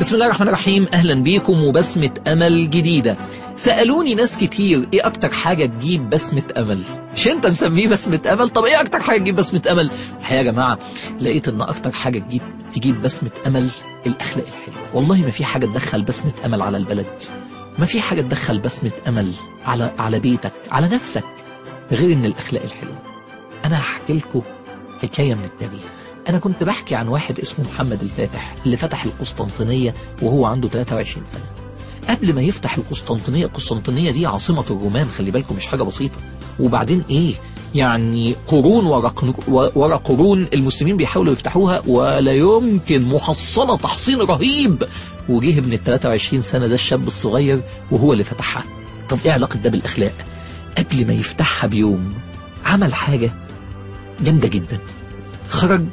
بسم الله الرحمن الرحيم. أهلا بيكم وبسمة أمل جديدة. سألوني ناس كتير إيه أكتر حاجة تجيب بسمة أمل؟ مش أنت مسميه بسمة أمل؟ طب إيه أكتر حاجة تجيب بسمة أمل؟ الحقيقة يا جماعة لقيت إن أكتر حاجة تجيب تجيب بسمة أمل الأخلاق الحلوة. والله ما في حاجة تدخل بسمة أمل على البلد. ما في حاجة تدخل بسمة أمل على على بيتك على نفسك غير إن الأخلاق الحلوة. أنا هحكي لكم حكاية من التاريخ أنا كنت بحكي عن واحد اسمه محمد الفاتح اللي فتح القسطنطينية وهو عنده 23 سنة. قبل ما يفتح القسطنطينية القسطنطينية دي عاصمة الرومان خلي بالكم مش حاجة بسيطة. وبعدين إيه؟ يعني قرون ورا ورا قرون المسلمين بيحاولوا يفتحوها ولا يمكن محصنة تحصين رهيب. وجه ابن ال 23 سنة ده الشاب الصغير وهو اللي فتحها. طب إيه علاقة ده بالأخلاق؟ قبل ما يفتحها بيوم عمل حاجة جامدة جدا. خرج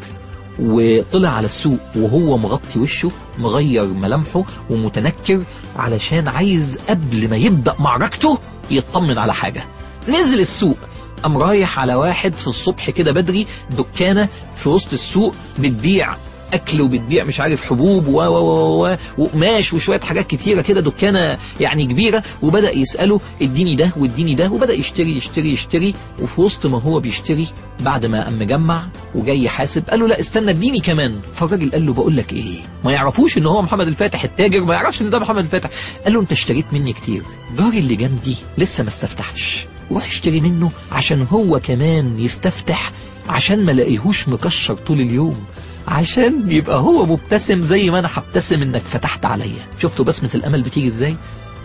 وطلع على السوق وهو مغطي وشه مغير ملامحه ومتنكر علشان عايز قبل ما يبدأ معركته يطمن على حاجة. نزل السوق قام رايح على واحد في الصبح كده بدري دكانة في وسط السوق بتبيع أكل وبتبيع مش عارف حبوب و و و وقماش وشوية حاجات كتيرة كده دكانة يعني كبيرة. وبدأ يسأله اديني ده واديني ده وبدأ يشتري يشتري يشتري. وفي وسط ما هو بيشتري بعد ما قام مجمع وجاي يحاسب قال له لا استنى اديني كمان. فالراجل قال له بقول لك إيه؟ ما يعرفوش إن هو محمد الفاتح التاجر ما يعرفش إن ده محمد الفاتح. قال له أنت اشتريت مني كتير. جاري اللي جنبي لسه ما استفتحش. روح اشتري منه عشان هو كمان يستفتح عشان ما لاقيهوش مكشر طول اليوم. عشان يبقى هو مبتسم زي ما أنا هبتسم انك فتحت عليا. شفتوا بسمة الأمل بتيجي إزاي؟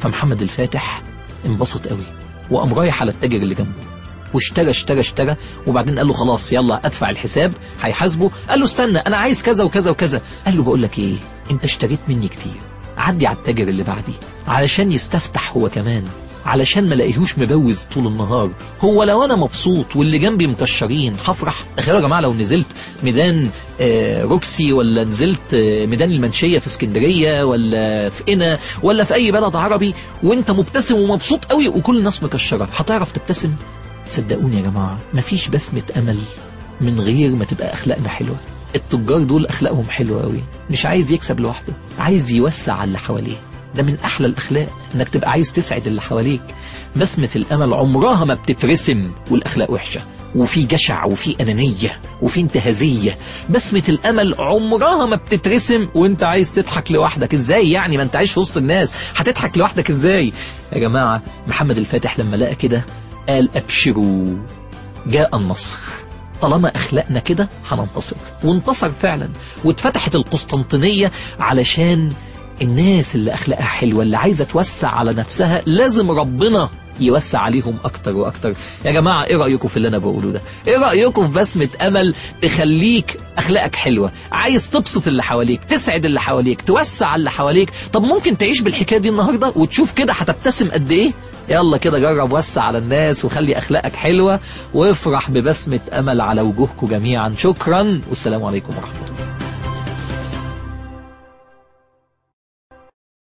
فمحمد الفاتح انبسط قوي وقام رايح على التاجر اللي جنبه. واشترى اشترى اشترى وبعدين قال له خلاص يلا ادفع الحساب هيحاسبه. قال له استنى أنا عايز كذا وكذا وكذا. قال له بقول لك إيه؟ انت اشتريت مني كتير عدي على التاجر اللي بعدي علشان يستفتح هو كمان. علشان ما لاقيهوش مبوز طول النهار. هو لو أنا مبسوط واللي جنبي مكشرين هفرح. تخيلوا يا جماعة لو نزلت ميدان آه روكسي ولا نزلت آه ميدان المنشية في اسكندرية ولا في قنا ولا في أي بلد عربي وأنت مبتسم ومبسوط قوي وكل الناس مكشرة هتعرف تبتسم؟ صدقوني يا جماعة مفيش بسمة أمل من غير ما تبقى أخلاقنا حلوة. التجار دول أخلاقهم حلوة قوي. مش عايز يكسب لوحده عايز يوسع على اللي حواليه. ده من أحلى الأخلاق إنك تبقى عايز تسعد اللي حواليك. بسمة الأمل عمرها ما بتترسم والأخلاق وحشة. وفي جشع وفي أنانية وفي انتهازية. بسمة الأمل عمرها ما بتترسم وأنت عايز تضحك لوحدك. إزاي يعني؟ ما أنت عايش وسط الناس. هتضحك لوحدك إزاي؟ يا جماعة محمد الفاتح لما لقى كده قال أبشروا. جاء النصر. طالما أخلاقنا كده هننتصر. وانتصر فعلا. واتفتحت القسطنطينية علشان الناس اللي أخلاقها حلوة اللي عايزة توسع على نفسها لازم ربنا يوسع عليهم أكتر وأكتر. يا جماعة إيه رأيكم في اللي أنا بقوله ده؟ إيه رأيكم في بسمة أمل تخليك أخلاقك حلوة؟ عايز تبسط اللي حواليك تسعد اللي حواليك توسع اللي حواليك. طب ممكن تعيش بالحكاية دي النهاردة وتشوف كده هتبتسم قد إيه؟ يلا كده جرب وسع على الناس وخلي أخلاقك حلوة وافرح ببسمة أمل على وجوهكم جميعا. شكرا والسلام عليكم ورحمة الله.